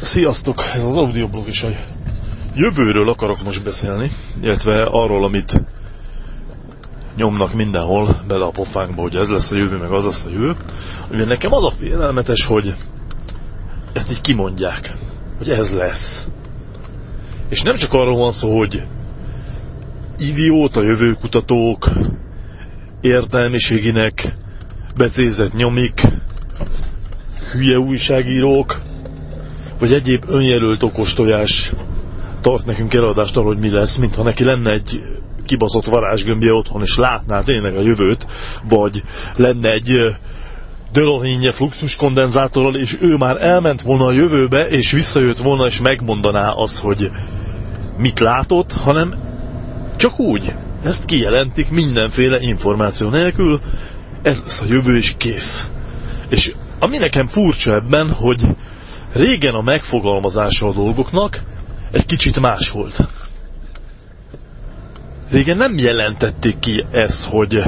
Sziasztok! Ez az audioblog is a jövőről akarok most beszélni, illetve arról, amit nyomnak mindenhol bele a pofánkba, hogy ez lesz a jövő, meg az lesz a jövő. Ugye nekem az a félelmetes, hogy ezt így kimondják, hogy ez lesz. És nem csak arról van szó, hogy idióta jövőkutatók, értelmiséginek becézett nyomik, hülye újságírók, vagy egyéb önjelölt okostojás tart nekünk eladást arról, hogy mi lesz, mintha neki lenne egy kibaszott varázsgömbje otthon, és látná tényleg a jövőt, vagy lenne egy Delohinje fluxus kondenzátorral, és ő már elment volna a jövőbe, és visszajött volna, és megmondaná azt, hogy mit látott, hanem csak úgy. Ezt kijelentik mindenféle információ nélkül, ez a jövő, és kész. És ami nekem furcsa ebben, hogy régen a megfogalmazása a dolgoknak egy kicsit más volt. Régen nem jelentették ki ezt, hogy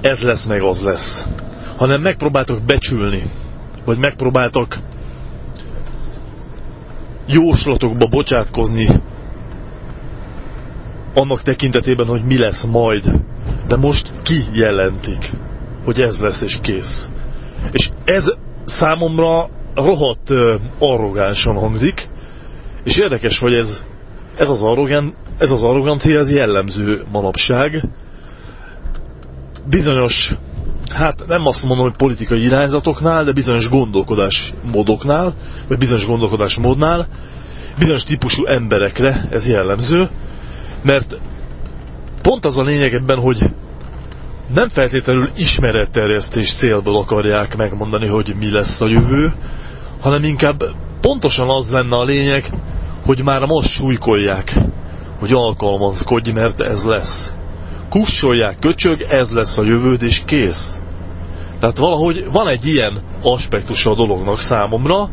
ez lesz meg az lesz, hanem megpróbáltak becsülni, vagy megpróbáltak jóslatokba bocsátkozni annak tekintetében, hogy mi lesz majd. De most kijelentik, hogy ez lesz és kész. És ez számomra rohadt arrogánsan hangzik, és érdekes, hogy ez, ez, az, arrogán, ez az arrogancia, ez jellemző manapság. Bizonyos, hát nem azt mondom, hogy politikai irányzatoknál, de bizonyos gondolkodás módoknál, vagy bizonyos gondolkodás módnál, bizonyos típusú emberekre ez jellemző, mert pont az a lényeg ebben, hogy nem feltétlenül ismeretterjesztés célból akarják megmondani, hogy mi lesz a jövő, hanem inkább pontosan az lenne a lényeg, hogy már most súlykolják, hogy alkalmazkodj, mert ez lesz. Kussolják, köcsög, ez lesz a jövőd, és kész. Tehát valahogy van egy ilyen aspektusa a dolognak számomra.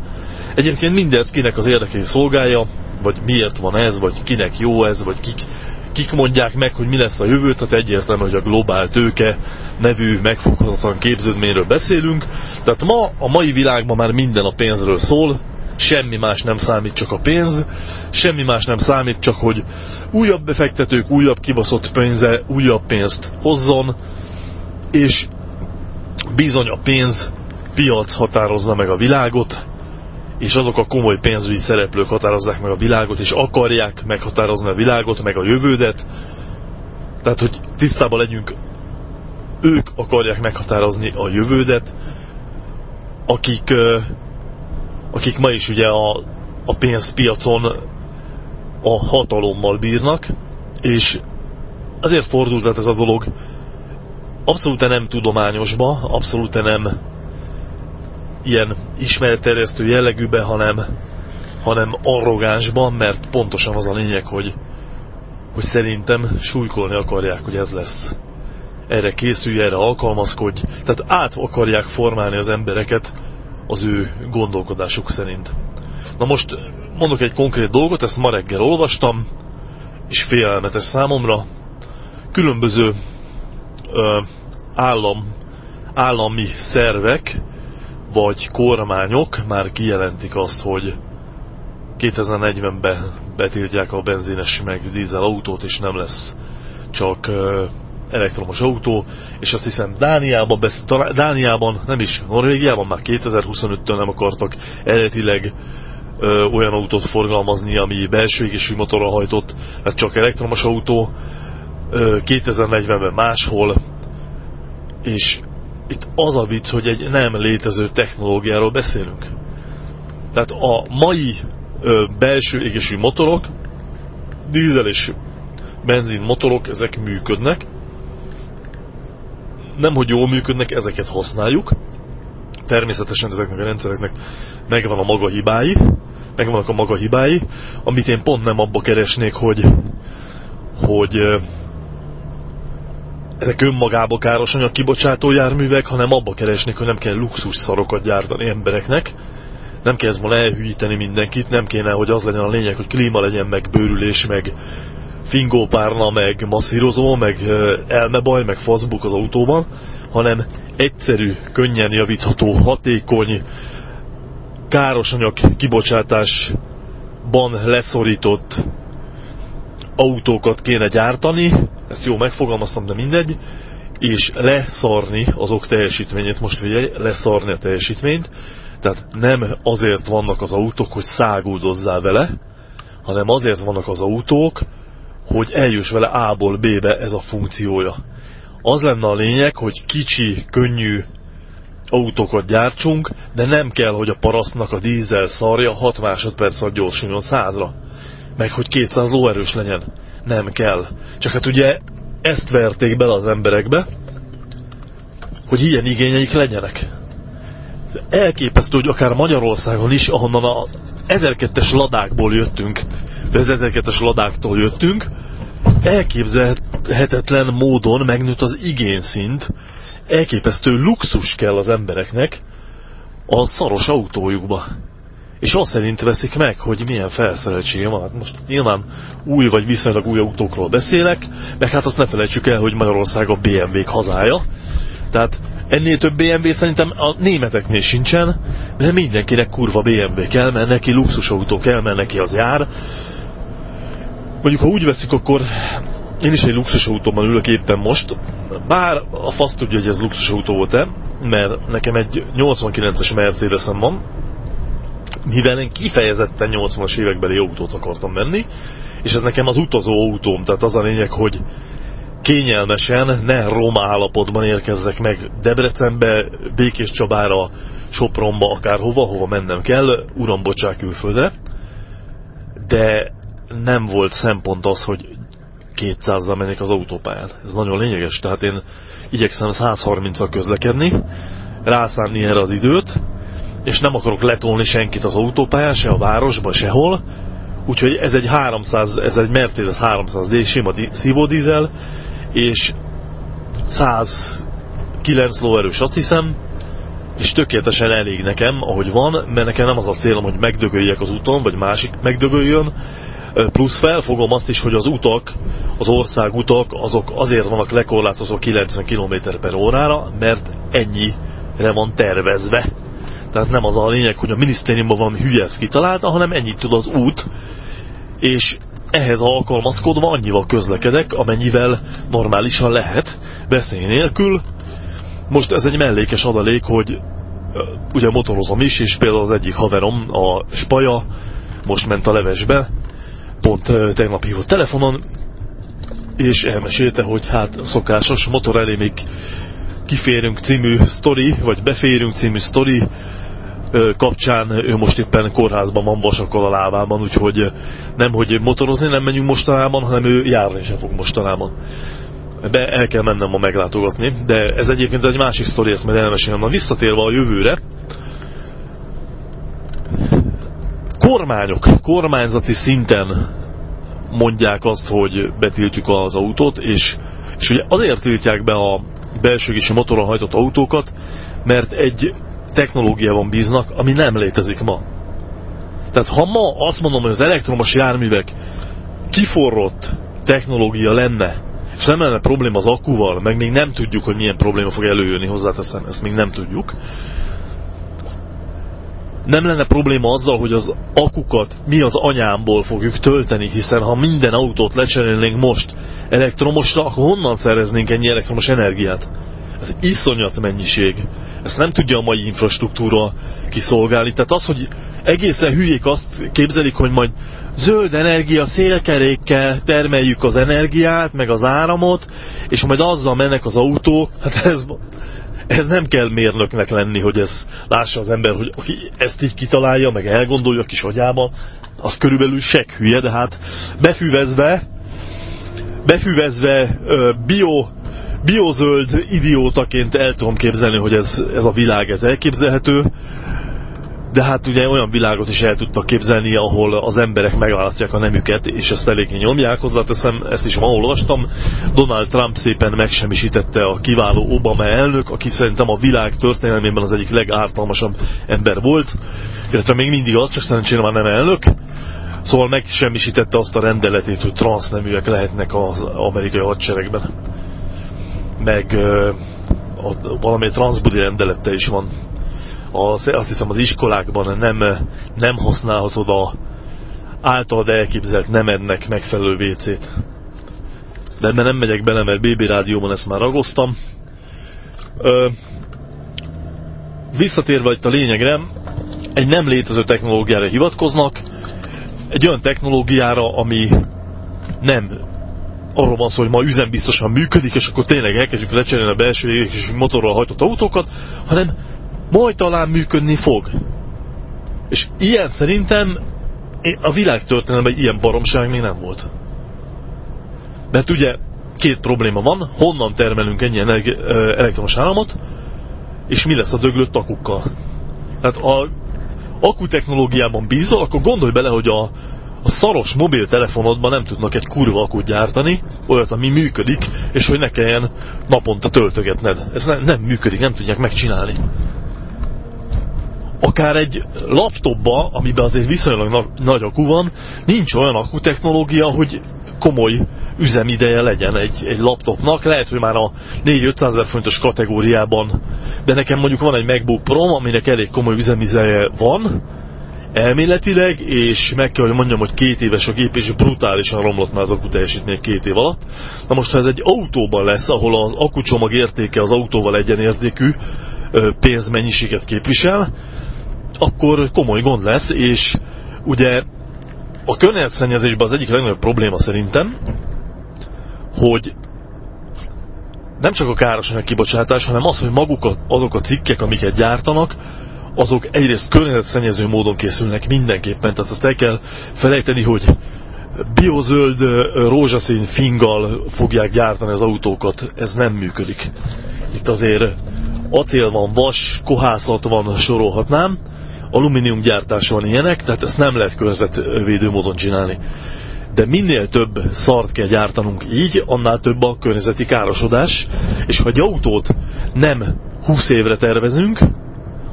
Egyébként mindez kinek az érdekei szolgálja, vagy miért van ez, vagy kinek jó ez, vagy kik, kik mondják meg, hogy mi lesz a jövő, tehát egyértelmű, hogy a globál tőke nevű megfoghatatlan képződményről beszélünk. Tehát ma, a mai világban már minden a pénzről szól, semmi más nem számít, csak a pénz, semmi más nem számít, csak hogy újabb befektetők, újabb kibaszott pénze, újabb pénzt hozzon, és bizony a pénz piac határozza meg a világot, és azok a komoly pénzügyi szereplők határozzák meg a világot, és akarják meghatározni a világot, meg a jövődet. Tehát, hogy tisztában legyünk, ők akarják meghatározni a jövődet, akik, akik ma is ugye a, a pénzpiacon a hatalommal bírnak, és azért fordult ez a dolog abszolút nem tudományosba, abszolút nem ilyen ismeretterjesztő jellegűbe, hanem, hanem arrogánsban, mert pontosan az a lényeg, hogy, hogy szerintem súlykolni akarják, hogy ez lesz. Erre készülj, erre alkalmazkodj. Tehát át akarják formálni az embereket az ő gondolkodásuk szerint. Na most mondok egy konkrét dolgot, ezt ma reggel olvastam, és félelmetes számomra. Különböző ö, állam, állami szervek vagy kormányok már kijelentik azt, hogy 2040-ben betiltják a benzines meg dízel autót, és nem lesz csak elektromos autó, és azt hiszem Dániában, Dániában, nem is, Norvégiában már 2025-től nem akartak eredetileg ö, olyan autót forgalmazni, ami belső égésű motorral hajtott, tehát csak elektromos autó, 2040-ben máshol, és itt az a vicc, hogy egy nem létező technológiáról beszélünk. Tehát a mai ö, belső égésű motorok, dízel és benzin motorok, ezek működnek. Nem, hogy jól működnek, ezeket használjuk. Természetesen ezeknek a rendszereknek megvan a maga hibái, megvannak a maga hibái, amit én pont nem abba keresnék, hogy, hogy ezek önmagába káros anyag kibocsátó járművek, hanem abba keresnék, hogy nem kell luxus szarokat gyártani embereknek, nem kell ma elhűíteni mindenkit, nem kéne, hogy az legyen a lényeg, hogy klíma legyen, meg bőrülés, meg fingópárna, meg masszírozó, meg elmebaj, meg faszbuk az autóban, hanem egyszerű, könnyen javítható, hatékony, károsanyag kibocsátásban leszorított autókat kéne gyártani, ezt jó megfogalmaztam, de mindegy, és leszarni azok teljesítményét, most figyelj, leszarni a teljesítményt, tehát nem azért vannak az autók, hogy száguldozzál vele, hanem azért vannak az autók, hogy eljuss vele A-ból B-be ez a funkciója. Az lenne a lényeg, hogy kicsi, könnyű autókat gyártsunk, de nem kell, hogy a parasztnak a dízel szarja 6 másodperc alatt gyorsuljon 100-ra. Meg hogy 200 lóerős legyen. Nem kell. Csak hát ugye ezt verték bele az emberekbe, hogy ilyen igényeik legyenek. Elképesztő, hogy akár Magyarországon is, ahonnan a 1002-es ladákból jöttünk, az 1002-es ladáktól jöttünk, elképzelhetetlen módon megnőtt az igényszint, elképesztő luxus kell az embereknek a szaros autójukba. És azt szerint veszik meg, hogy milyen felszereltsége van. Hát most nyilván új vagy viszonylag új autókról beszélek, meg hát azt ne felejtsük el, hogy Magyarország a BMW-k hazája. Tehát ennél több BMW szerintem a németeknél sincsen, de mindenkinek kurva BMW kell, mert neki luxusautó kell, mert neki az jár. Mondjuk, ha úgy veszik, akkor én is egy luxusautóban ülök éppen most, bár a fasz tudja, hogy ez luxusautó volt-e, mert nekem egy 89-es Mercedesem van, mivel én kifejezetten 80-as évekbeli autót akartam venni, és ez nekem az utazó autóm, tehát az a lényeg, hogy kényelmesen, ne rom állapotban érkezzek meg Debrecenbe, Békés Csabára, Sopronba, akárhova, hova mennem kell, uram, bocsák külföldre, de nem volt szempont az, hogy 200-zal mennék az autópályán. Ez nagyon lényeges, tehát én igyekszem 130-al közlekedni, rászánni erre az időt, és nem akarok letolni senkit az autópályán, se a városba, sehol, úgyhogy ez egy 300, ez egy Mercedes 300D sima szívódízel, és 109 lóerős azt hiszem, és tökéletesen elég nekem, ahogy van, mert nekem nem az a célom, hogy megdögöljek az úton, vagy másik megdögöljön, plusz felfogom azt is, hogy az utak, az országutak, azok azért vannak lekorlátozva 90 km per órára, mert ennyire van tervezve. Tehát nem az a lényeg, hogy a minisztériumban van hülye ezt kitalálta, hanem ennyit tud az út, és ehhez alkalmazkodva annyival közlekedek, amennyivel normálisan lehet, veszély nélkül. Most ez egy mellékes adalék, hogy ugye motorozom is, és például az egyik haverom, a Spaja, most ment a levesbe, pont tegnap hívott telefonon, és elmesélte, hogy hát szokásos motor elé még kiférünk című sztori, vagy beférünk című sztori kapcsán ő most éppen kórházban van vasakkal a lábában, úgyhogy nem, hogy motorozni nem menjünk mostanában, hanem ő járni sem fog mostanában. Be el kell mennem ma meglátogatni, de ez egyébként egy másik sztori, ezt majd elmesélem. Na visszatérve a jövőre, kormányok, kormányzati szinten mondják azt, hogy betiltjuk az autót, és, és ugye azért tiltják be a belsőgési motoron hajtott autókat, mert egy technológiában bíznak, ami nem létezik ma. Tehát ha ma azt mondom, hogy az elektromos járművek kiforrott technológia lenne, és nem lenne probléma az akkuval, meg még nem tudjuk, hogy milyen probléma fog előjönni, hozzáteszem, ezt még nem tudjuk, nem lenne probléma azzal, hogy az akukat mi az anyámból fogjuk tölteni, hiszen ha minden autót lecserélnénk most elektromosra, akkor honnan szereznénk ennyi elektromos energiát? Ez iszonyat mennyiség. Ezt nem tudja a mai infrastruktúra kiszolgálni. Tehát az, hogy egészen hülyék azt képzelik, hogy majd zöld energia szélkerékkel termeljük az energiát, meg az áramot, és majd azzal mennek az autók, hát ez, ez nem kell mérnöknek lenni, hogy ez lássa az ember, hogy aki ezt így kitalálja, meg elgondolja a kis agyába, az körülbelül sek hülye, de hát befüvezve, befüvezve bio, biozöld idiótaként el tudom képzelni, hogy ez, ez a világ ez elképzelhető, de hát ugye olyan világot is el tudtak képzelni, ahol az emberek megválasztják a nemüket, és ezt eléggé nyomják. Hozzáteszem, ezt is ma olvastam. Donald Trump szépen megsemmisítette a kiváló Obama elnök, aki szerintem a világ történelmében az egyik legártalmasabb ember volt, illetve még mindig az, csak szerencsére már nem elnök. Szóval megsemmisítette azt a rendeletét, hogy transzneműek lehetnek az amerikai hadseregben. Meg uh, valami transzbudi rendelette is van az, azt hiszem az iskolákban nem, nem használhatod a általad elképzelt nemednek megfelelő WC-t. De ebben nem megyek bele, mert BB rádióban ezt már ragoztam. Ö, visszatérve itt a lényegre, egy nem létező technológiára hivatkoznak, egy olyan technológiára, ami nem arról van szó, hogy ma üzembiztosan működik, és akkor tényleg elkezdjük lecserélni a belső és motorral hajtott autókat, hanem majd talán működni fog. És ilyen szerintem a világtörténelemben ilyen baromság még nem volt. Mert ugye két probléma van, honnan termelünk ennyi elektromos áramot, és mi lesz a döglött akukkal. Tehát a akku technológiában bízol, akkor gondolj bele, hogy a, a szaros mobiltelefonodban nem tudnak egy kurva akut gyártani, olyat, ami működik, és hogy ne kelljen naponta töltögetned. Ez ne, nem működik, nem tudják megcsinálni. Akár egy laptopba, amiben azért viszonylag na nagy akku van, nincs olyan akku technológia, hogy komoly üzemideje legyen egy, egy laptopnak. Lehet, hogy már a 4-500 ezer fontos kategóriában, de nekem mondjuk van egy MacBook Pro, aminek elég komoly üzemideje van, elméletileg, és meg kell, hogy mondjam, hogy két éves a gép, és brutálisan romlott már az akku teljesítmény két év alatt. Na most, ha ez egy autóban lesz, ahol az akkucsomag értéke az autóval egyenértékű pénzmennyiséget képvisel, akkor komoly gond lesz, és ugye a környezetszennyezésben az egyik legnagyobb probléma szerintem, hogy nem csak a károsanyag kibocsátás, hanem az, hogy maguk azok a cikkek, amiket gyártanak, azok egyrészt környezetszennyező módon készülnek mindenképpen, tehát azt el kell felejteni, hogy biozöld rózsaszín finggal fogják gyártani az autókat, ez nem működik. Itt azért acél van, vas, kohászat van, sorolhatnám, alumínium gyártás van ilyenek, tehát ezt nem lehet környezetvédő módon csinálni. De minél több szart kell gyártanunk így, annál több a környezeti károsodás, és ha egy autót nem 20 évre tervezünk,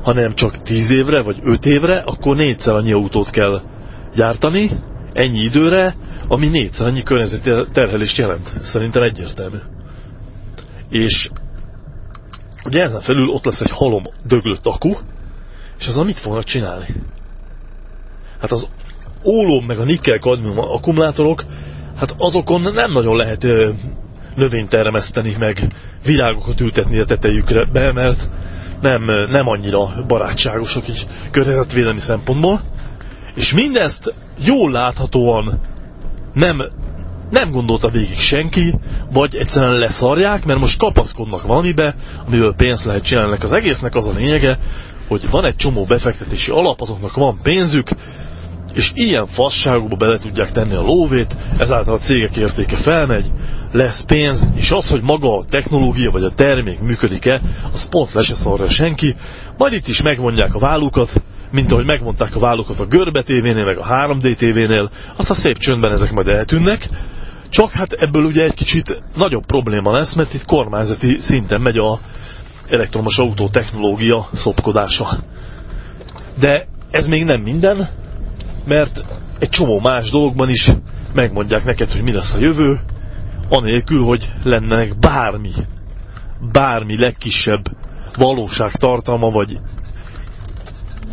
hanem csak 10 évre vagy 5 évre, akkor négyszer annyi autót kell gyártani, ennyi időre, ami négyszer annyi környezeti terhelést jelent. Szerintem egyértelmű. És ugye ezen felül ott lesz egy halom döglött akku, és azon mit fognak csinálni? Hát az ólóm meg a nikkel-kadmium akkumulátorok, hát azokon nem nagyon lehet növényt termeszteni, meg virágokat ültetni a tetejükre be, mert nem, nem annyira barátságosak így környezetvédelmi szempontból. És mindezt jól láthatóan nem, nem gondolta végig senki, vagy egyszerűen leszarják, mert most kapaszkodnak valamibe, amiből pénzt lehet csinálni. Az egésznek az a lényege, hogy van egy csomó befektetési alap, azoknak van pénzük, és ilyen fasságokba bele tudják tenni a lóvét, ezáltal a cégek értéke felmegy, lesz pénz, és az, hogy maga a technológia vagy a termék működik-e, az pont le se szarja senki, majd itt is megmondják a vállukat, mint ahogy megmondták a vállukat a Görbe TV-nél, meg a 3D TV-nél, aztán szép csöndben ezek majd eltűnnek, csak hát ebből ugye egy kicsit nagyobb probléma lesz, mert itt kormányzati szinten megy a elektromos autó technológia szopkodása. De ez még nem minden, mert egy csomó más dologban is megmondják neked, hogy mi lesz a jövő, anélkül, hogy lennek bármi, bármi legkisebb valóságtartalma, vagy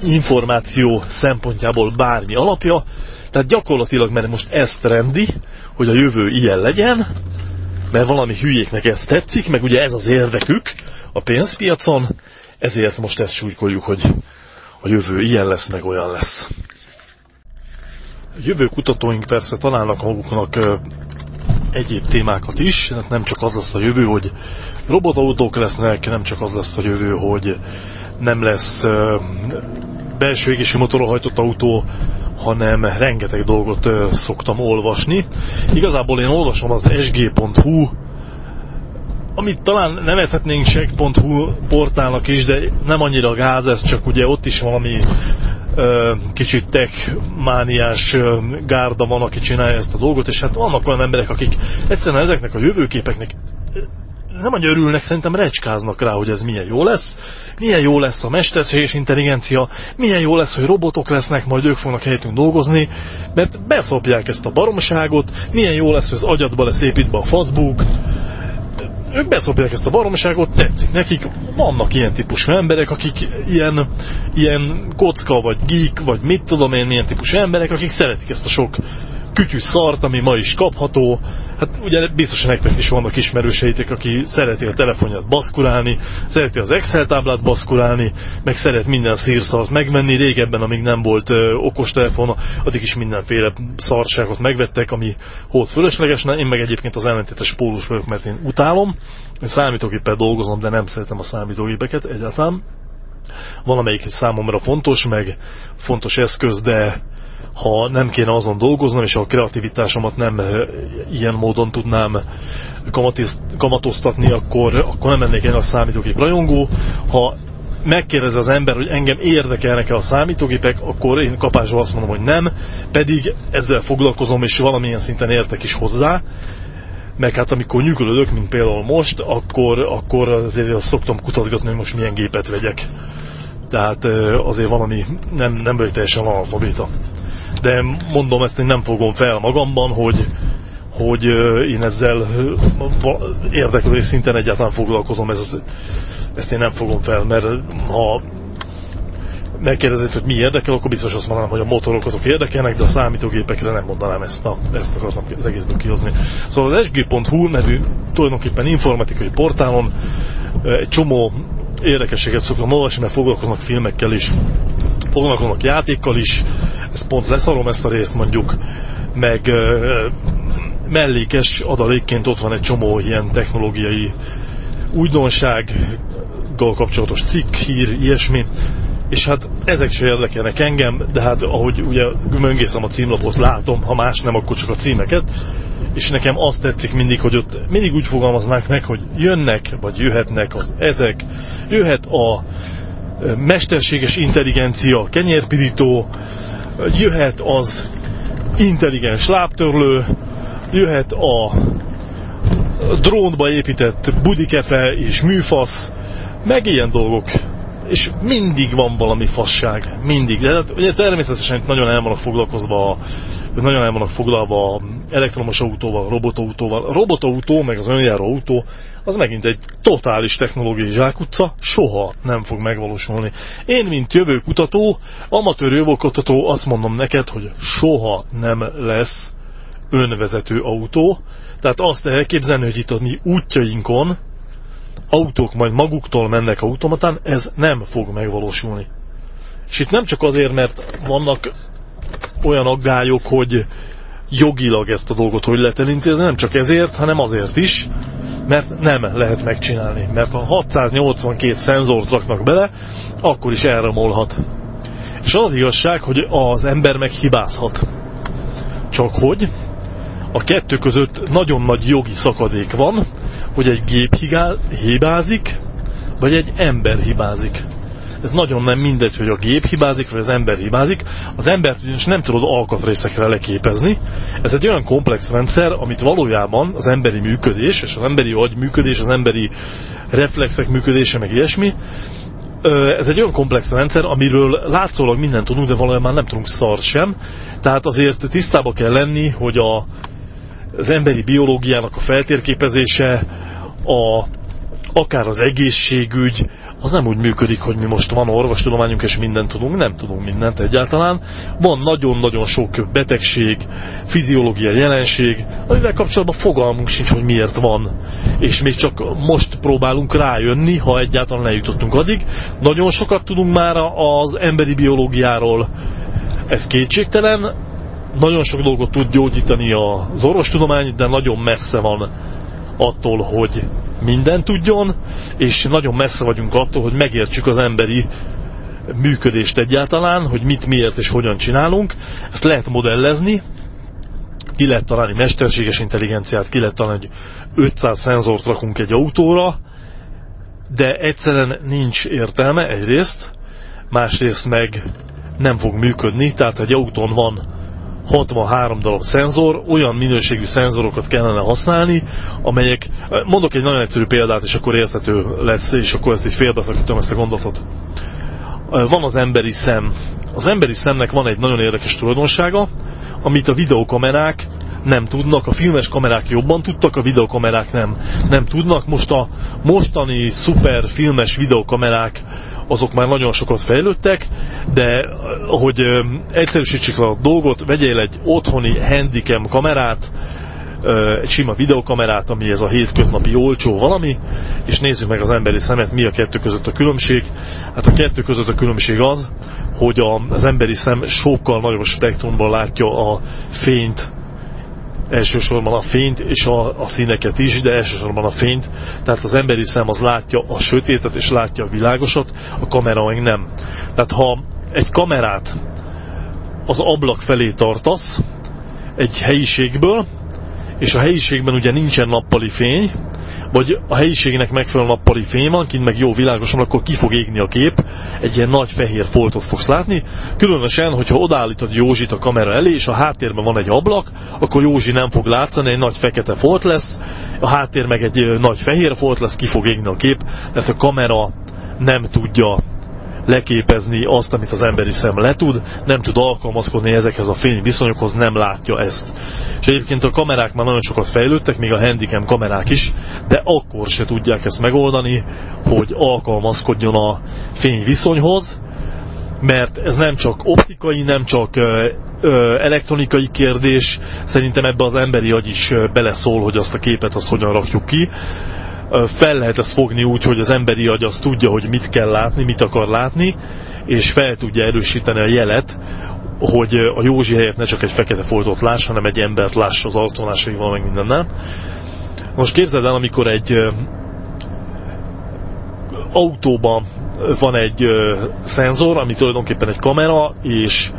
információ szempontjából bármi alapja. Tehát gyakorlatilag, mert most ez trendi, hogy a jövő ilyen legyen, mert valami hülyéknek ez tetszik, meg ugye ez az érdekük a pénzpiacon, ezért most ezt súlykoljuk, hogy a jövő ilyen lesz, meg olyan lesz. Jövő kutatóink persze találnak maguknak egyéb témákat is, hát nem csak az lesz a jövő, hogy robotautók lesznek, nem csak az lesz a jövő, hogy nem lesz belső égési motorral hajtott autó, hanem rengeteg dolgot szoktam olvasni. Igazából én olvasom az sg.hu amit talán nevezhetnénk check.hu portálnak is, de nem annyira gáz, ez csak ugye ott is valami kicsit tech-mániás gárda van, aki csinálja ezt a dolgot, és hát vannak olyan emberek, akik egyszerűen ezeknek a jövőképeknek nem annyira örülnek, szerintem recskáznak rá, hogy ez milyen jó lesz, milyen jó lesz a mesterséges intelligencia, milyen jó lesz, hogy robotok lesznek, majd ők fognak helyettünk dolgozni, mert beszopják ezt a baromságot, milyen jó lesz, hogy az agyadba lesz építve a Facebook, ők beszopják ezt a baromságot, tetszik nekik, vannak ilyen típusú emberek, akik ilyen, ilyen kocka, vagy geek, vagy mit tudom én, ilyen típusú emberek, akik szeretik ezt a sok kütyű szart, ami ma is kapható. Hát ugye biztosan nektek is vannak ismerőseitek, aki szereti a telefonját baszkurálni, szereti az Excel táblát baszkurálni, meg szeret minden szírszart megmenni. Régebben, amíg nem volt ö, okostelefon, addig is mindenféle szarságot megvettek, ami hót fölöslegesne. Én meg egyébként az ellentétes pólus vagyok, mert én utálom. Én számítógéppel dolgozom, de nem szeretem a számítógépeket egyáltalán. Van amelyik számomra fontos, meg fontos eszköz, de ha nem kéne azon dolgoznom, és a kreativitásomat nem ilyen módon tudnám kamatoztatni, akkor, akkor nem mennék én a számítógép rajongó. Ha megkérdez az ember, hogy engem érdekelnek-e a számítógépek, akkor én kapásból azt mondom, hogy nem, pedig ezzel foglalkozom, és valamilyen szinten értek is hozzá. Meg hát amikor nyűgölődök, mint például most, akkor, akkor azért azt szoktam kutatgatni, hogy most milyen gépet vegyek. Tehát azért valami nem, nem vagyok teljesen analfabéta de mondom ezt, én nem fogom fel magamban, hogy, hogy én ezzel érdeklődés szinten egyáltalán foglalkozom, ez, ezt én nem fogom fel, mert ha megkérdezed, hogy mi érdekel, akkor biztos azt mondanám, hogy a motorok azok érdekelnek, de a számítógépekre nem mondanám ezt, na, ezt akartam az egészből kihozni. Szóval az sg.hu nevű tulajdonképpen informatikai portálon egy csomó érdekességet szoktam olvasni, mert foglalkoznak filmekkel is, foglalkoznak játékkal is, ezt pont leszarom ezt a részt mondjuk, meg mellékes adalékként ott van egy csomó ilyen technológiai újdonsággal kapcsolatos cikk, hír, ilyesmi, és hát ezek se érdekelnek engem, de hát ahogy ugye möngészem a címlapot, látom, ha más nem, akkor csak a címeket, és nekem azt tetszik mindig, hogy ott mindig úgy fogalmaznák meg, hogy jönnek, vagy jöhetnek az ezek, jöhet a mesterséges intelligencia kenyérpirító, jöhet az intelligens lábtörlő, jöhet a drónba épített budikefe és műfasz, meg ilyen dolgok. És mindig van valami fasság, mindig. De hát, ugye természetesen nagyon el vannak foglalkozva, nagyon el vannak foglalva elektromos autóval, robotautóval. A robotautó, meg az önjáró autó, az megint egy totális technológiai zsákutca, soha nem fog megvalósulni. Én, mint jövőkutató, amatőr jövőkutató azt mondom neked, hogy soha nem lesz önvezető autó. Tehát azt elképzelni, hogy itt a mi útjainkon autók majd maguktól mennek automatán, ez nem fog megvalósulni. És itt nem csak azért, mert vannak olyan aggályok, hogy jogilag ezt a dolgot hogy lehet elintézni, nem csak ezért, hanem azért is, mert nem lehet megcsinálni. Mert ha 682 szenzort raknak bele, akkor is elramolhat. És az igazság, hogy az ember meghibázhat. Csak hogy a kettő között nagyon nagy jogi szakadék van, hogy egy gép hibázik, vagy egy ember hibázik ez nagyon nem mindegy, hogy a gép hibázik, vagy az ember hibázik. Az embert ugyanis nem tudod alkatrészekre leképezni. Ez egy olyan komplex rendszer, amit valójában az emberi működés, és az emberi agy működés, az emberi reflexek működése, meg ilyesmi, ez egy olyan komplex rendszer, amiről látszólag mindent tudunk, de valójában nem tudunk szar sem. Tehát azért tisztába kell lenni, hogy a, az emberi biológiának a feltérképezése, a, akár az egészségügy, az nem úgy működik, hogy mi most van orvostudományunk és mindent tudunk, nem tudunk mindent egyáltalán. Van nagyon-nagyon sok betegség, fiziológiai jelenség, amivel kapcsolatban fogalmunk sincs, hogy miért van. És még csak most próbálunk rájönni, ha egyáltalán eljutottunk addig. Nagyon sokat tudunk már az emberi biológiáról, ez kétségtelen. Nagyon sok dolgot tud gyógyítani az orvostudomány, de nagyon messze van attól, hogy mindent tudjon, és nagyon messze vagyunk attól, hogy megértsük az emberi működést egyáltalán, hogy mit, miért és hogyan csinálunk. Ezt lehet modellezni, ki lehet találni mesterséges intelligenciát, ki lehet találni, hogy 500 szenzort rakunk egy autóra, de egyszerűen nincs értelme egyrészt, másrészt meg nem fog működni, tehát egy autón van 63 darab szenzor, olyan minőségű szenzorokat kellene használni, amelyek, mondok egy nagyon egyszerű példát, és akkor érthető lesz, és akkor ezt is félbeszakítom ezt a gondolatot. Van az emberi szem. Az emberi szemnek van egy nagyon érdekes tulajdonsága, amit a videókamerák nem tudnak, a filmes kamerák jobban tudtak, a videokamerák nem, nem tudnak. Most a mostani szuper filmes videokamerák azok már nagyon sokat fejlődtek, de hogy egyszerűsítsük a dolgot, vegyél egy otthoni handicam kamerát, egy sima videokamerát, ami ez a hétköznapi olcsó valami, és nézzük meg az emberi szemet, mi a kettő között a különbség. Hát a kettő között a különbség az, hogy az emberi szem sokkal nagyobb spektrumban látja a fényt, elsősorban a fényt és a, a színeket is, de elsősorban a fényt. Tehát az emberi szem az látja a sötétet és látja a világosat, a kamera meg nem. Tehát ha egy kamerát az ablak felé tartasz, egy helyiségből, és a helyiségben ugye nincsen nappali fény, vagy a helyiségnek megfelelő nappali fény van, kint meg jó világosan, akkor ki fog égni a kép, egy ilyen nagy fehér foltot fogsz látni. Különösen, hogyha odaállítod Józsit a kamera elé, és a háttérben van egy ablak, akkor Józsi nem fog látszani, egy nagy fekete folt lesz, a háttér meg egy nagy fehér folt lesz, ki fog égni a kép, mert a kamera nem tudja leképezni azt, amit az emberi szem letud, nem tud alkalmazkodni ezekhez a fényviszonyokhoz, nem látja ezt. És egyébként a kamerák már nagyon sokat fejlődtek, még a handicam kamerák is, de akkor se tudják ezt megoldani, hogy alkalmazkodjon a fényviszonyhoz, mert ez nem csak optikai, nem csak elektronikai kérdés, szerintem ebbe az emberi agy is beleszól, hogy azt a képet azt hogyan rakjuk ki, fel lehet ezt fogni úgy, hogy az emberi agy azt tudja, hogy mit kell látni, mit akar látni, és fel tudja erősíteni a jelet, hogy a Józsi helyett ne csak egy fekete foltot láss, hanem egy embert láss az arcvonásaival, meg mindennel. Most képzeld el, amikor egy autóban van egy szenzor, ami tulajdonképpen egy kamera, és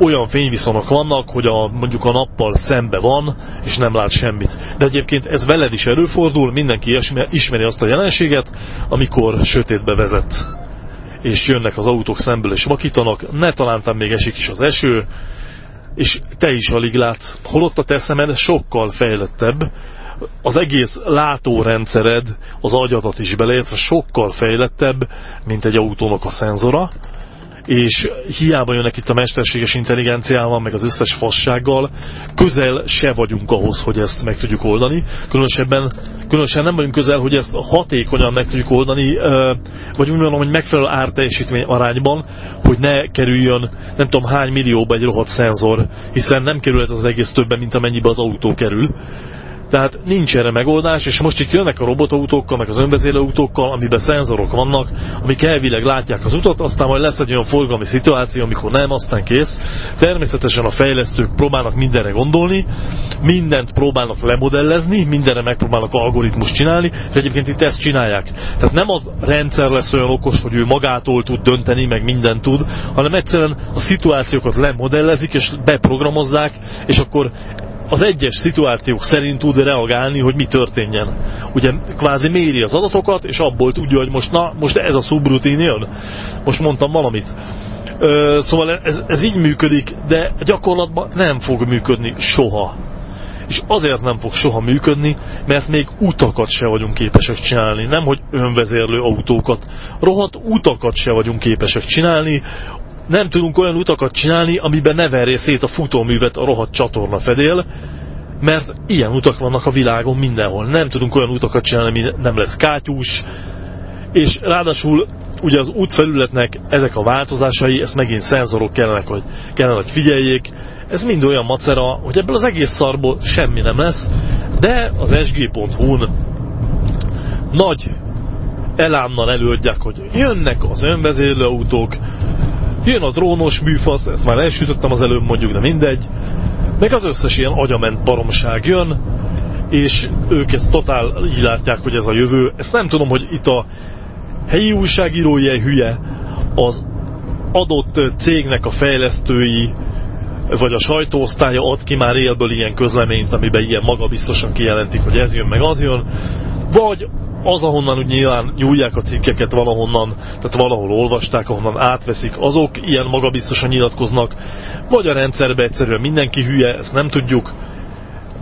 olyan fényviszonok vannak, hogy a, mondjuk a nappal szembe van, és nem lát semmit. De egyébként ez veled is előfordul, mindenki ismeri azt a jelenséget, amikor sötétbe vezet és jönnek az autók szemből és vakítanak, ne talántán még esik is az eső, és te is alig látsz. Holott a te szemed sokkal fejlettebb, az egész látórendszered, az agyadat is beleértve sokkal fejlettebb, mint egy autónak a szenzora, és hiába jönnek itt a mesterséges intelligenciával, meg az összes fassággal, közel se vagyunk ahhoz, hogy ezt meg tudjuk oldani. Különösebben, különösen nem vagyunk közel, hogy ezt hatékonyan meg tudjuk oldani, vagy úgy mondom, hogy megfelelő árteljesítmény arányban, hogy ne kerüljön nem tudom hány millióba egy rohadt szenzor, hiszen nem kerülhet az egész többen, mint amennyibe az autó kerül. Tehát nincs erre megoldás, és most itt jönnek a robotautókkal, meg az önvezérlő autókkal, amiben szenzorok vannak, amik elvileg látják az utat, aztán majd lesz egy olyan forgalmi szituáció, amikor nem, aztán kész. Természetesen a fejlesztők próbálnak mindenre gondolni, mindent próbálnak lemodellezni, mindenre megpróbálnak algoritmus csinálni, és egyébként itt ezt csinálják. Tehát nem az rendszer lesz olyan okos, hogy ő magától tud dönteni, meg mindent tud, hanem egyszerűen a szituációkat lemodellezik, és beprogramozzák, és akkor az egyes szituációk szerint tud reagálni, hogy mi történjen. Ugye kvázi méri az adatokat, és abból tudja, hogy most na, most ez a subrutin jön. Most mondtam valamit. Ö, szóval ez, ez így működik, de gyakorlatban nem fog működni soha. És azért nem fog soha működni, mert még utakat se vagyunk képesek csinálni. Nem, hogy önvezérlő autókat. Rohadt utakat se vagyunk képesek csinálni, nem tudunk olyan utakat csinálni, amiben ne verje szét a futóművet a rohadt csatorna fedél, mert ilyen utak vannak a világon mindenhol. Nem tudunk olyan utakat csinálni, ami nem lesz kátyús, és ráadásul ugye az útfelületnek ezek a változásai, ezt megint szenzorok kellene, hogy, kellene, hogy figyeljék, ez mind olyan macera, hogy ebből az egész szarból semmi nem lesz, de az sg.hu-n nagy elánnal előadják, hogy jönnek az önvezérlő autók, Jön a drónos műfasz, ezt már elsütöttem az előbb mondjuk, de mindegy. Meg az összes ilyen agyament baromság jön, és ők ezt totál így látják, hogy ez a jövő. Ezt nem tudom, hogy itt a helyi újságíró ilyen hülye, az adott cégnek a fejlesztői, vagy a sajtóosztálya ad ki már élből ilyen közleményt, amiben ilyen magabiztosan kijelentik, hogy ez jön, meg az jön, vagy az, ahonnan úgy nyilván nyúlják a cikkeket valahonnan, tehát valahol olvasták, ahonnan átveszik, azok ilyen magabiztosan nyilatkoznak, vagy a rendszerbe egyszerűen mindenki hülye, ezt nem tudjuk,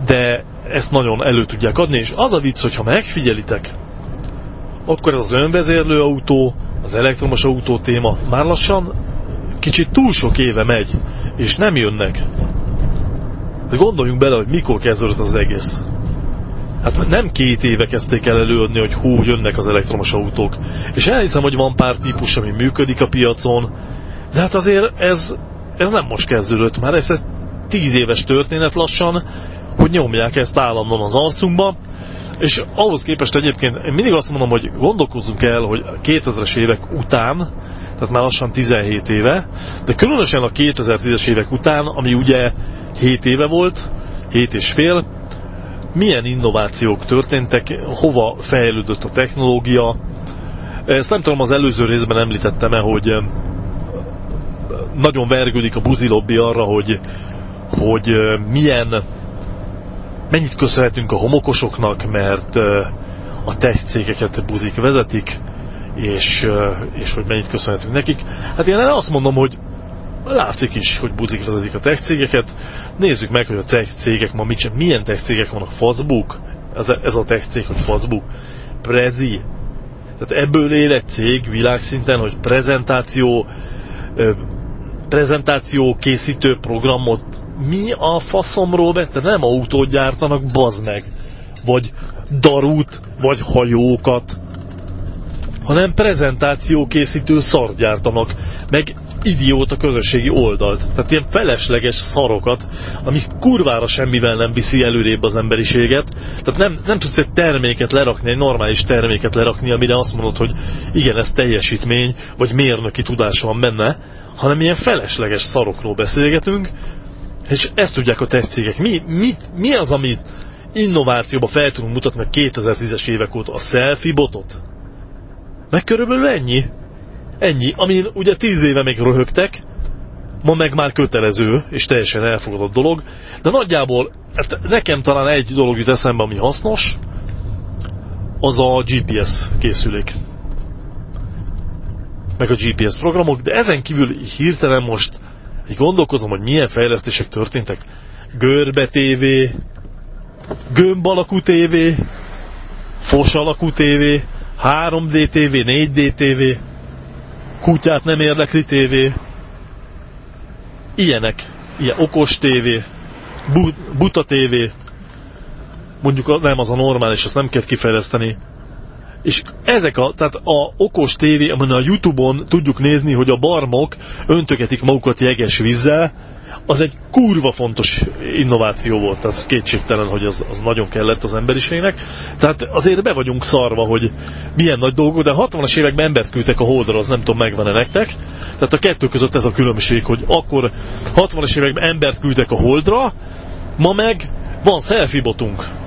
de ezt nagyon elő tudják adni, és az a vicc, hogyha megfigyelitek, akkor ez az önvezérlő autó, az elektromos autó téma már lassan kicsit túl sok éve megy, és nem jönnek De gondoljunk bele, hogy mikor kezdődött az egész. Hát nem két éve kezdték el előadni, hogy hú, jönnek az elektromos autók. És elhiszem, hogy van pár típus, ami működik a piacon, de hát azért ez, ez nem most kezdődött már, ez egy tíz éves történet lassan, hogy nyomják ezt állandóan az arcunkba, és ahhoz képest egyébként én mindig azt mondom, hogy gondolkozzunk el, hogy 2000-es évek után, tehát már lassan 17 éve, de különösen a 2010-es évek után, ami ugye 7 éve volt, 7 és fél, milyen innovációk történtek, hova fejlődött a technológia. Ezt nem tudom, az előző részben említettem-e, hogy nagyon vergődik a buzilobbi arra, hogy, hogy milyen mennyit köszönhetünk a homokosoknak, mert a tech cégeket buzik vezetik, és, és hogy mennyit köszönhetünk nekik. Hát én azt mondom, hogy látszik is, hogy buzik vezetik a tech cégeket. Nézzük meg, hogy a tech cégek ma mit, milyen tech cégek vannak. Facebook, ez a, ez a tech cég, hogy Facebook, Prezi. Tehát ebből él egy cég világszinten, hogy prezentáció, prezentáció készítő programot mi a faszomról vette? Nem autót gyártanak, bazd meg. Vagy darút, vagy hajókat, hanem prezentációkészítő szart gyártanak, meg idióta közösségi oldalt. Tehát ilyen felesleges szarokat, ami kurvára semmivel nem viszi előrébb az emberiséget. Tehát nem, nem tudsz egy terméket lerakni, egy normális terméket lerakni, amire azt mondod, hogy igen, ez teljesítmény, vagy mérnöki tudás van benne, hanem ilyen felesleges szarokról beszélgetünk, és ezt tudják a tech. Mi, mi, mi az, amit innovációba fel tudunk mutatni a 2010-es évek óta? A selfie botot? Meg körülbelül ennyi. Ennyi. Amin ugye 10 éve még röhögtek, ma meg már kötelező, és teljesen elfogadott dolog. De nagyjából, hát nekem talán egy dolog jut eszembe, ami hasznos, az a GPS készülék. Meg a GPS programok, de ezen kívül hirtelen most így gondolkozom, hogy milyen fejlesztések történtek. Görbe TV, gömb alakú TV, fos alakú TV, 3D TV, 4D TV, kutyát nem érdekli TV, ilyenek, ilyen okos TV, buta TV, mondjuk nem az a normális, azt nem kell kifejleszteni, és ezek a, tehát a okos tévé, amin a Youtube-on tudjuk nézni, hogy a barmok öntöketik magukat jeges vízzel, az egy kurva fontos innováció volt, tehát kétségtelen, hogy az, az nagyon kellett az emberiségnek. Tehát azért be vagyunk szarva, hogy milyen nagy dolgok, de 60-as években embert küldtek a holdra, az nem tudom megvan-e nektek. Tehát a kettő között ez a különbség, hogy akkor 60-as években embert küldtek a holdra, ma meg van selfie botunk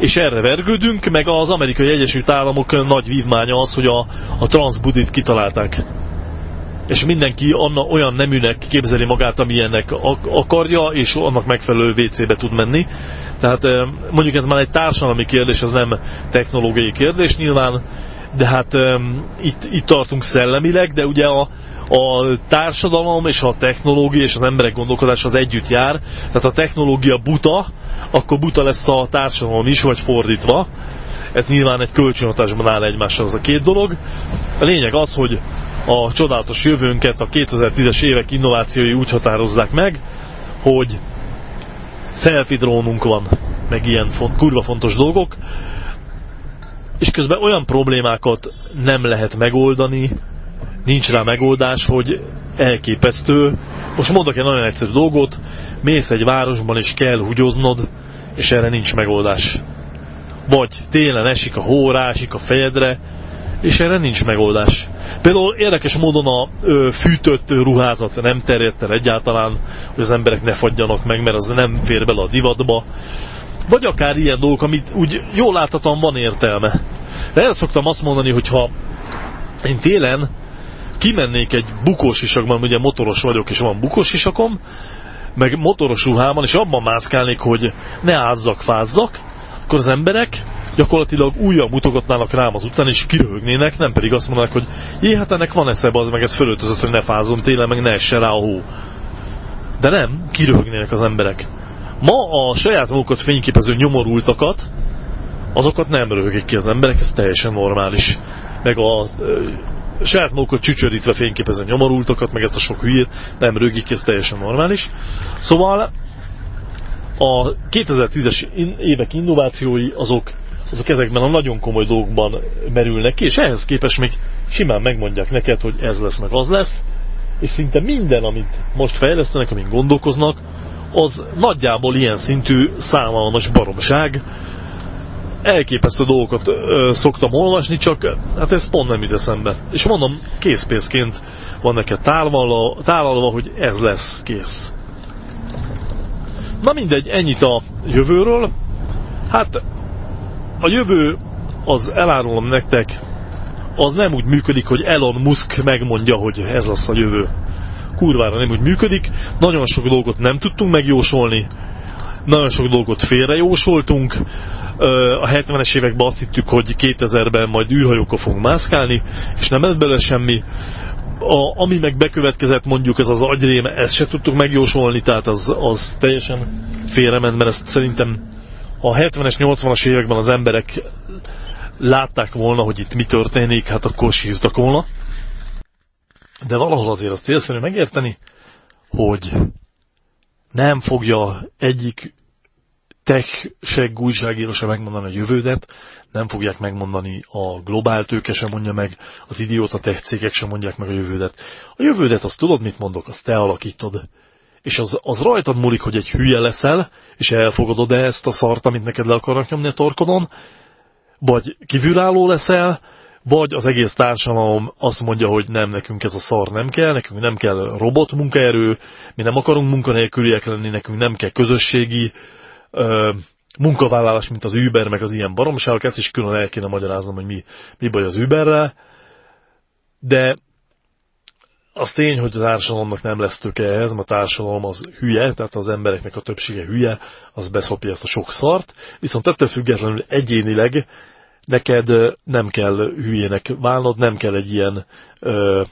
és erre vergődünk, meg az amerikai Egyesült Államok nagy vívmánya az, hogy a, a transbudit kitalálták. És mindenki anna, olyan neműnek képzeli magát, amilyennek akarja, és annak megfelelő WC-be tud menni. Tehát mondjuk ez már egy társadalmi kérdés, ez nem technológiai kérdés nyilván, de hát um, itt, itt tartunk szellemileg, de ugye a, a társadalom és a technológia és az emberek gondolkodása az együtt jár. Tehát a technológia buta, akkor buta lesz a társadalom is, vagy fordítva. Ez nyilván egy kölcsönhatásban áll egymással az a két dolog. A lényeg az, hogy a csodálatos jövőnket a 2010-es évek innovációi úgy határozzák meg, hogy selfie drónunk van, meg ilyen font, kurva fontos dolgok, és közben olyan problémákat nem lehet megoldani, nincs rá megoldás, hogy elképesztő. Most mondok egy nagyon egyszerű dolgot, mész egy városban és kell húgyoznod, és erre nincs megoldás. Vagy télen esik a hó, rásik a fejedre, és erre nincs megoldás. Például érdekes módon a ö, fűtött ruházat nem terjedt el egyáltalán, hogy az emberek ne fagyjanak meg, mert az nem fér bele a divatba. Vagy akár ilyen dolgok, amit úgy jól láthatóan van értelme. De el szoktam azt mondani, hogy ha én télen kimennék egy bukós isakban, ugye motoros vagyok, és van bukós isakom, meg motoros ruhában, és abban mászkálnék, hogy ne ázzak, fázzak, akkor az emberek gyakorlatilag újra mutogatnának rám az utcán, és kiröhögnének, nem pedig azt mondanak, hogy jé, hát ennek van esze, az meg ez fölöltözött, hogy ne fázzon télen, meg ne essen rá a hó. De nem, kiröhögnének az emberek. Ma a saját magukat fényképező nyomorultakat, azokat nem röhögik ki az emberek, ez teljesen normális. Meg a saját magukat csücsörítve fényképező nyomorultakat, meg ezt a sok hülyét nem rögik, ez teljesen normális. Szóval A 2010-es évek innovációi azok, azok ezekben a nagyon komoly dolgokban merülnek ki, és ehhez képest még simán megmondják neked, hogy ez lesz, meg az lesz, és szinte minden, amit most fejlesztenek, amin gondolkoznak, az nagyjából ilyen szintű számalmas baromság. Elképesztő dolgokat ö, szoktam olvasni, csak hát ez pont nem jut eszembe. És mondom, készpészként van neked tálalva, tálalva, hogy ez lesz kész. Na mindegy, ennyit a jövőről. Hát a jövő, az elárulom nektek, az nem úgy működik, hogy Elon Musk megmondja, hogy ez lesz a jövő. Kurvára nem úgy működik. Nagyon sok dolgot nem tudtunk megjósolni, nagyon sok dolgot félrejósoltunk. A 70-es években azt hittük, hogy 2000-ben majd űrhajókkal fogunk mászkálni, és nem lett bele semmi. A, ami meg bekövetkezett, mondjuk ez az agyrém, ezt se tudtuk megjósolni, tehát az, az teljesen félrement, mert ezt szerintem a 70-es, 80-as években az emberek látták volna, hogy itt mi történik, hát akkor sírtak volna. De valahol azért az célszerű megérteni, hogy nem fogja egyik tech se újságíró se megmondani a jövődet, nem fogják megmondani a globál tőke sem mondja meg, az idióta tech cégek sem mondják meg a jövődet. A jövődet azt tudod, mit mondok, azt te alakítod. És az, az rajtad múlik, hogy egy hülye leszel, és elfogadod-e ezt a szart, amit neked le akarnak nyomni a torkodon, vagy kívülálló leszel, vagy az egész társadalom azt mondja, hogy nem, nekünk ez a szar nem kell, nekünk nem kell robot munkaerő, mi nem akarunk munkanélküliek lenni, nekünk nem kell közösségi ö, munkavállalás, mint az Uber, meg az ilyen baromságok, ezt is külön el kéne magyaráznom, hogy mi, mi baj az Uberrel, de az tény, hogy a társadalomnak nem lesz töke ehhez, mert a társadalom az hülye, tehát az embereknek a többsége hülye, az beszopja ezt a sok szart, viszont ettől függetlenül egyénileg neked nem kell hülyének válnod, nem kell egy ilyen ö,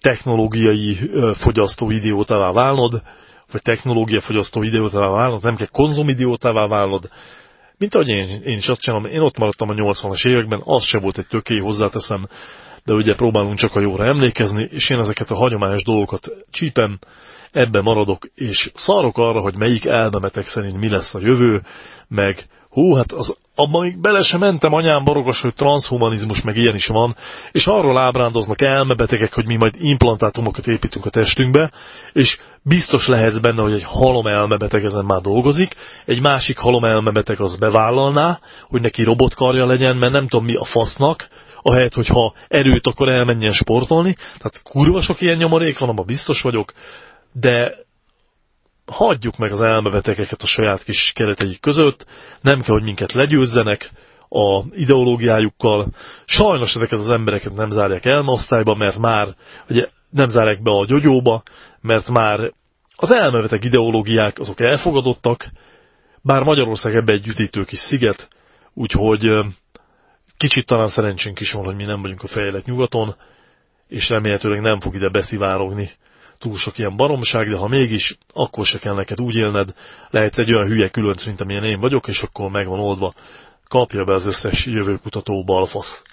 technológiai ö, fogyasztó idiótává válnod, vagy technológia fogyasztó idiótává válnod, nem kell konzumidiótává válnod, mint ahogy én, én is azt csinálom, én ott maradtam a 80-as években, az se volt egy tökély, hozzáteszem, de ugye próbálunk csak a jóra emlékezni, és én ezeket a hagyományos dolgokat csípem, ebben maradok, és szarok arra, hogy melyik elmemetek szerint mi lesz a jövő, meg hú, hát az, abban még bele sem mentem anyám barogos, hogy transhumanizmus meg ilyen is van, és arról ábrándoznak elmebetegek, hogy mi majd implantátumokat építünk a testünkbe, és biztos lehetsz benne, hogy egy halom elmebeteg ezen már dolgozik, egy másik halom elmebeteg az bevállalná, hogy neki robotkarja legyen, mert nem tudom mi a fasznak, ahelyett, hogyha erőt akar elmenjen sportolni. Tehát kurva sok ilyen nyomorék van, abban biztos vagyok, de hagyjuk meg az elmebetegeket a saját kis kereteik között, nem kell, hogy minket legyőzzenek a ideológiájukkal. Sajnos ezeket az embereket nem zárják elmeosztályba, mert már ugye, nem zárják be a gyogyóba, mert már az elmebeteg ideológiák azok elfogadottak, bár Magyarország ebbe egy üdítő kis sziget, úgyhogy Kicsit talán szerencsénk is van, hogy mi nem vagyunk a fejlett nyugaton, és remélhetőleg nem fog ide beszivárogni túl sok ilyen baromság, de ha mégis, akkor se kell neked úgy élned, lehet egy olyan hülye különc, mint amilyen én vagyok, és akkor megvan oldva. Kapja be az összes jövőkutató balfasz.